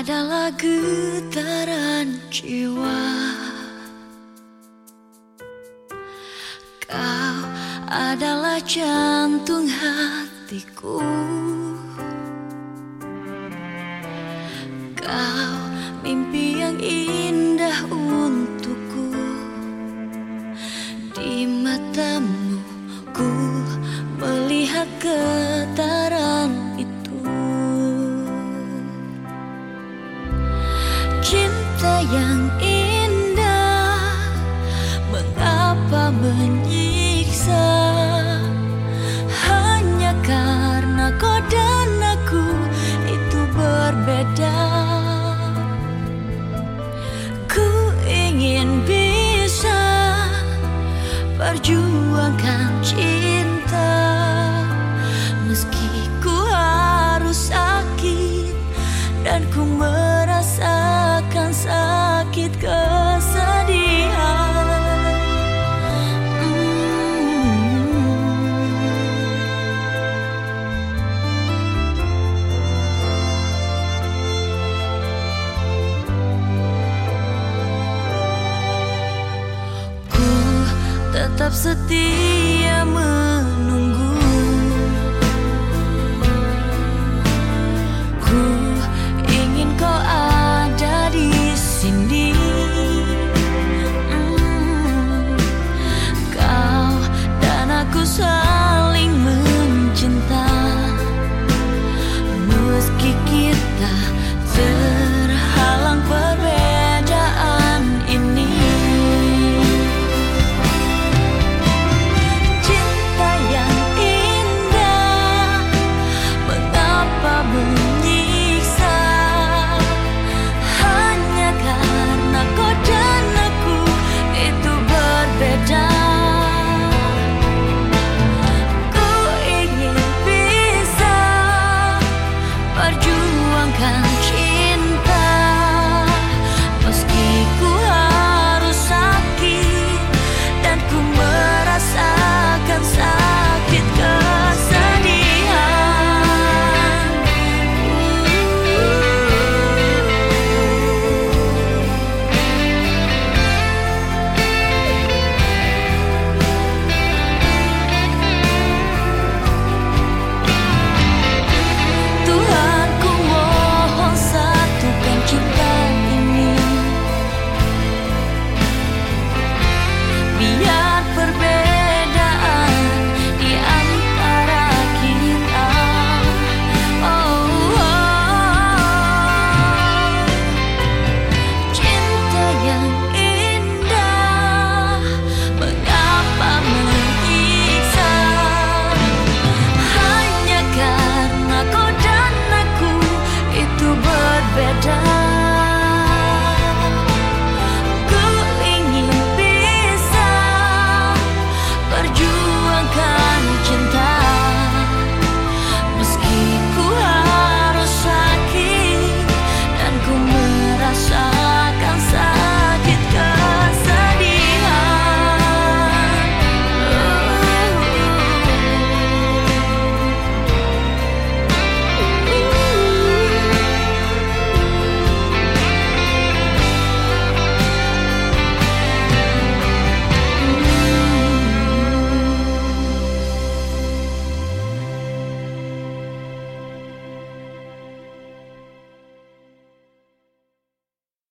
adalah getaran jiwa. Kau adalah jantung hatiku. Kau mimpi yang indah untukku. Di matamu ku melihat getaran yang indah. Mengapa menyiksa? Hanya karena kau dan aku itu berbeda. Ku ingin bisa perjuangkan cinta tetap setia menunggu